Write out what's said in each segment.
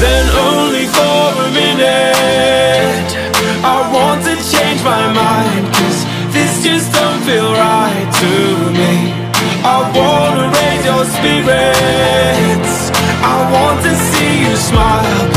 then only for a minute. I want to change my mind Cause this just don't feel right to me. I wanna raise your spirits. I want to see you smile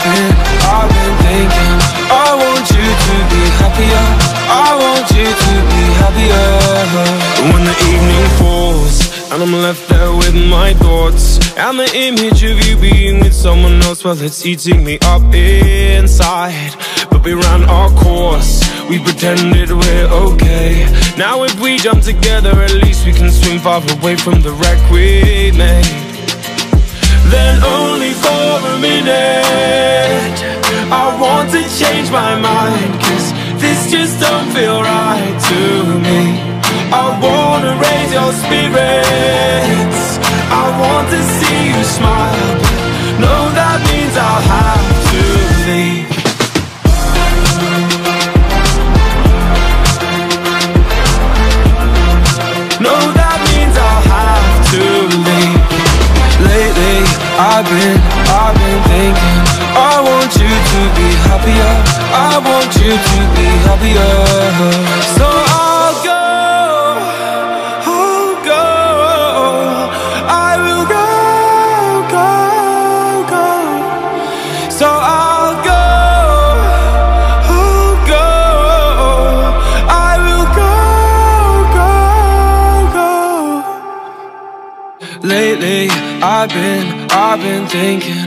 I've been, I've been thinking I want you to be happier. I want you to be happier. When the evening falls And I'm left there with my thoughts And the image of you being with someone else Well, it's eating me up inside. But we ran our course We pretended we're okay. Now if we jump together At least we can swim far away from the wreck we made. Then only for a minute change my mind Cause this just don't feel right to me. I wanna raise your spirits you to be happier. So I'll go, I'll go. I will go, go, go. So I'll go, I'll go. I will go, go, go. Lately, I've been, I've been thinking